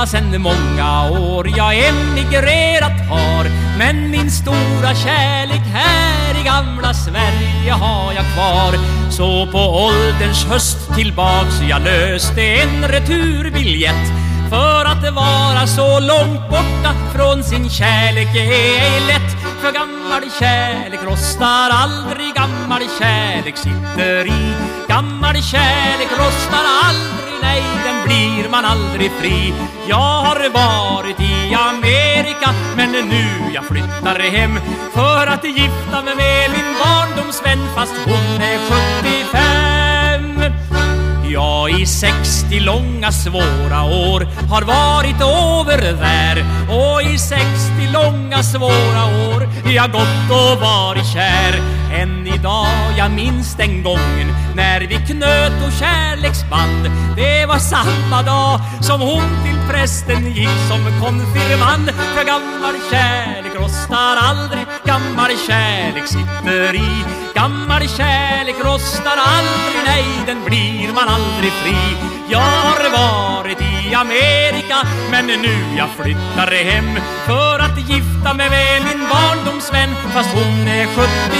borta sen många år. Jag emigrerat har Men min stora kärlek här i gamla Sverige har jag kvar. Så på ålderns höst tillbaks jag löste en returbiljett. För att vara så långt borta från sin kärlek är ej lätt. För gammal kärlek rostar aldrig, gammal kärlek sitter i. Gammal kärlek rostar aldrig, man aldrig fri. Jag har varit i Amerika men nu jag flyttar hem För att gifta mig med min barndomsvän fast hon är 75 jag i 60 långa svåra år har varit över där Och i 60 långa svåra år jag gått och varit kär. Än idag jag minns den gången när vi knöt och kärleksband. Det var samma dag som hon till prästen gick som konfirmand. För gammal kärlek rostar aldrig, gammal kärlek sitter i. Gammal kärlek rostar aldrig, nej den blir man aldrig fri. Jag har varit i Amerika men nu jag flyttar hem. För att gifta mig med min barndomsvän fast hon är 75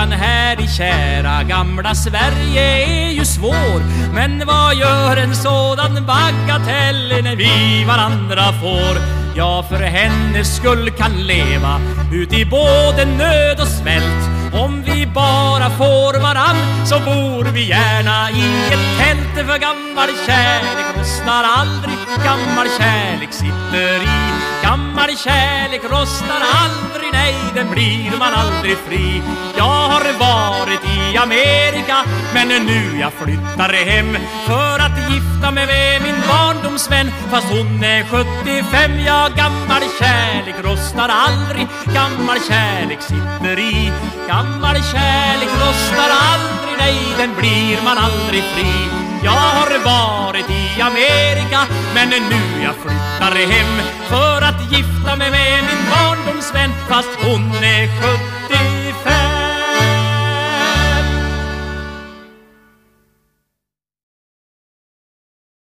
Frågan här i kära gamla Sverige är ju svår. Men vad gör en sådan bagatell när vi varandra får? Ja, för hennes skull kan leva ut i både nöd och svält. Om vi bara får varann så bor vi gärna i ett tält För gammal kärlek. Rostar aldrig, gammal kärlek sitter i Gammal kärlek. Rostar aldrig, nej den blir man aldrig fri. Jag har varit i Amerika men nu jag flyttar hem För att gifta mig med min barndomsvän. Fast hon är 75 Ja, gammal kärlek. Rostar aldrig, gammal kärlek sitter i Gammal kärlek. Rostar aldrig, den blir man aldrig fri. Jag har varit i Amerika men nu jag flyttar hem för att gifta mig med min barndomsvän. Fast hon